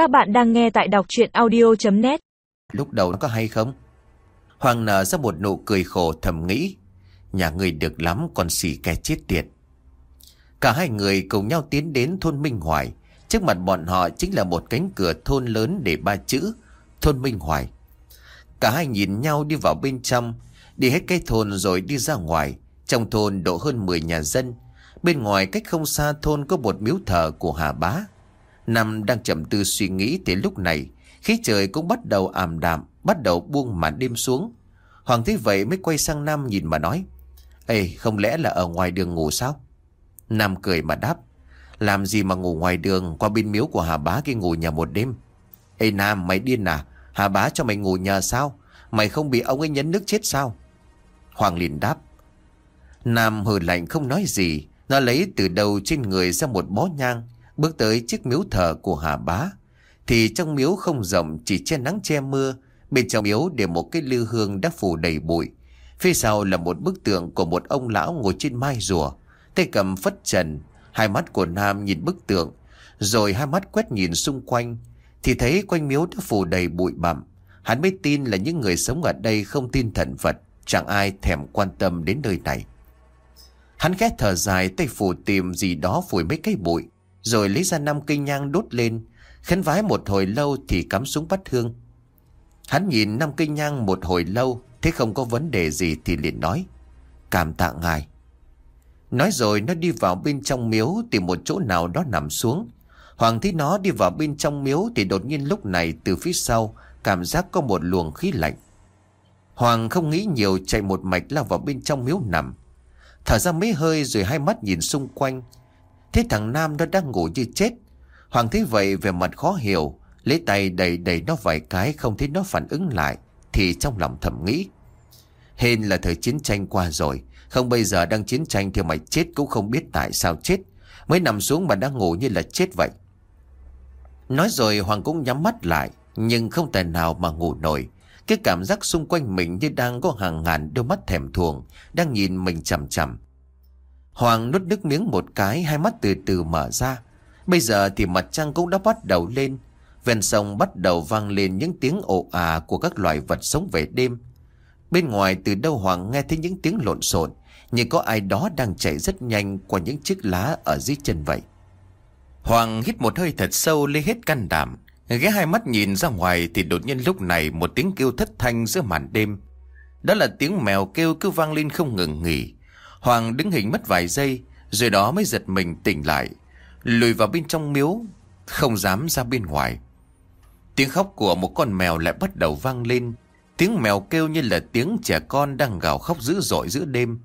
Các bạn đang nghe tại đọc chuyện audio.net Lúc đầu nó có hay không? Hoàng nở ra một nụ cười khổ thầm nghĩ. Nhà người được lắm còn xỉ kẻ chết tiệt. Cả hai người cùng nhau tiến đến thôn Minh Hoài. Trước mặt bọn họ chính là một cánh cửa thôn lớn để ba chữ. Thôn Minh Hoài. Cả hai nhìn nhau đi vào bên trong. Đi hết cái thôn rồi đi ra ngoài. Trong thôn độ hơn 10 nhà dân. Bên ngoài cách không xa thôn có một miếu thờ của Hà Bá. Nam đang chậm tư suy nghĩ thì lúc này khí trời cũng bắt đầu ảm đạm, bắt đầu buông màn đêm xuống. Hoàng thấy vậy mới quay sang Nam nhìn mà nói. Ê, không lẽ là ở ngoài đường ngủ sao? Nam cười mà đáp. Làm gì mà ngủ ngoài đường qua bên miếu của Hà Bá kia ngủ nhà một đêm? Ê Nam, mày điên à? Hà Bá cho mày ngủ nhờ sao? Mày không bị ông ấy nhấn nước chết sao? Hoàng liền đáp. Nam hừ lạnh không nói gì. Nó lấy từ đầu trên người ra một bó nhang. Bước tới chiếc miếu thờ của Hà Bá. Thì trong miếu không rộng, chỉ che nắng che mưa. Bên trong miếu để một cái lư hương đã phủ đầy bụi. Phía sau là một bức tượng của một ông lão ngồi trên mai rùa. Tay cầm phất trần. Hai mắt của Nam nhìn bức tượng. Rồi hai mắt quét nhìn xung quanh. Thì thấy quanh miếu đã phủ đầy bụi bặm. Hắn mới tin là những người sống ở đây không tin thần Phật. Chẳng ai thèm quan tâm đến nơi này. Hắn ghét thở dài, tay phủ tìm gì đó phủi mấy cây bụi. Rồi lấy ra năm cây nhang đốt lên. Khấn vái một hồi lâu thì cắm súng bắt hương. Hắn nhìn năm cây nhang một hồi lâu. Thế không có vấn đề gì thì liền nói. Cảm tạ ngài. Nói rồi nó đi vào bên trong miếu tìm một chỗ nào đó nằm xuống. Hoàng thấy nó đi vào bên trong miếu thì đột nhiên lúc này từ phía sau cảm giác có một luồng khí lạnh. Hoàng không nghĩ nhiều, chạy một mạch lao vào bên trong miếu nằm. Thở ra mấy hơi rồi hai mắt nhìn xung quanh. Thế thằng Nam nó đang ngủ như chết. Hoàng thấy vậy về mặt khó hiểu. Lấy tay đầy đầy nó vài cái không thấy nó phản ứng lại. Thì trong lòng thầm nghĩ. Hên là thời chiến tranh qua rồi. Không bây giờ đang chiến tranh thì mày chết cũng không biết tại sao chết. Mới nằm xuống mà đang ngủ như là chết vậy. Nói rồi Hoàng cũng nhắm mắt lại. Nhưng không tài nào mà ngủ nổi. Cái cảm giác xung quanh mình như đang có hàng ngàn đôi mắt thèm thuồng, đang nhìn mình chằm chằm. Hoàng nuốt nước miếng một cái, hai mắt từ từ mở ra. Bây giờ thì mặt trăng cũng đã bắt đầu lên. Ven sông bắt đầu vang lên những tiếng ồ à của các loài vật sống về đêm. Bên ngoài từ đâu Hoàng nghe thấy những tiếng lộn xộn, như có ai đó đang chạy rất nhanh qua những chiếc lá ở dưới chân vậy. Hoàng hít một hơi thật sâu lấy hết can đảm, Ghé hai mắt nhìn ra ngoài thì đột nhiên lúc này một tiếng kêu thất thanh giữa màn đêm. Đó là tiếng mèo kêu cứ vang lên không ngừng nghỉ. Hoàng đứng hình mất vài giây, rồi đó mới giật mình tỉnh lại. Lùi vào bên trong miếu, không dám ra bên ngoài. Tiếng khóc của một con mèo lại bắt đầu vang lên. Tiếng mèo kêu như là tiếng trẻ con đang gào khóc dữ dội giữa đêm.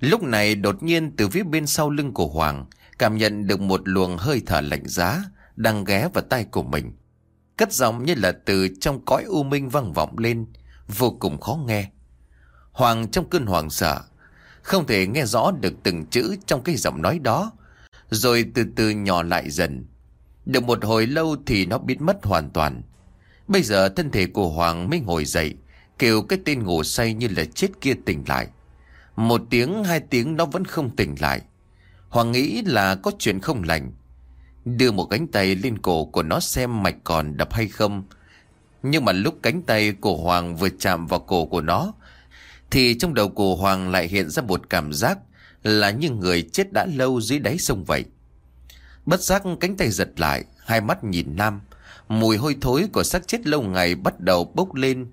Lúc này đột nhiên từ phía bên sau lưng của Hoàng cảm nhận được một luồng hơi thở lạnh giá đang ghé vào tay của mình. Cất giọng như là từ trong cõi u minh vang vọng lên, vô cùng khó nghe. Hoàng trong cơn hoàng sợ, không thể nghe rõ được từng chữ trong cái giọng nói đó, rồi từ từ nhỏ lại dần. Được một hồi lâu thì nó biến mất hoàn toàn. Bây giờ thân thể của Hoàng mới ngồi dậy, kêu cái tên ngủ say như là chết kia tỉnh lại. Một tiếng, hai tiếng nó vẫn không tỉnh lại. Hoàng nghĩ là có chuyện không lành. Đưa một cánh tay lên cổ của nó xem mạch còn đập hay không. Nhưng mà lúc cánh tay của Hoàng vừa chạm vào cổ của nó, thì trong đầu của Hoàng lại hiện ra một cảm giác là như người chết đã lâu dưới đáy sông vậy. Bất giác cánh tay giật lại, hai mắt nhìn Nam. Mùi hôi thối của xác chết lâu ngày bắt đầu bốc lên.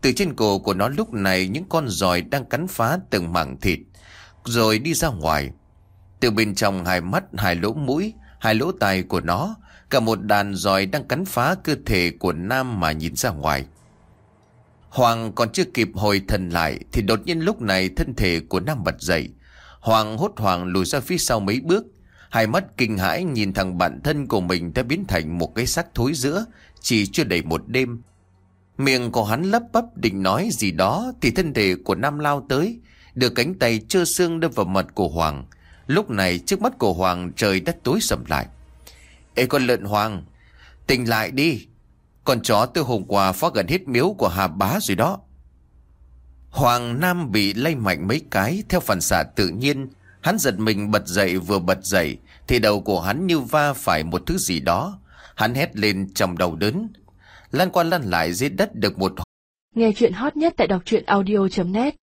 Từ trên cổ của nó lúc này những con giòi đang cắn phá từng mảng thịt, rồi đi ra ngoài. Từ bên trong hai mắt, hai lỗ mũi, hai lỗ tai của nó, cả một đàn giòi đang cắn phá cơ thể của Nam mà nhìn ra ngoài. Hoàng còn chưa kịp hồi thần lại thì đột nhiên lúc này thân thể của Nam bật dậy. Hoàng hốt hoảng lùi ra phía sau mấy bước. Hai mắt kinh hãi nhìn thằng bạn thân của mình đã biến thành một cái xác thối giữa, chỉ chưa đầy một đêm. Miệng của hắn lấp bắp định nói gì đó thì thân thể của Nam lao tới, đưa cánh tay trơ xương đâm vào mặt của Hoàng. Lúc này trước mắt của Hoàng trời đất tối sầm lại. Ê con lợn Hoàng, tỉnh lại đi. Con chó từ hôm qua phá gần hết miếu của Hà Bá rồi đó. Hoàng Nam bị lay mạnh mấy cái, theo phản xạ tự nhiên. Hắn giật mình bật dậy vừa bật dậy, thì đầu của hắn như va phải một thứ gì đó. Hắn hét lên trong đầu đớn. Lan qua lăn lại dưới đất được một Nghe chuyện hot nhất tại đọc truyện audio.net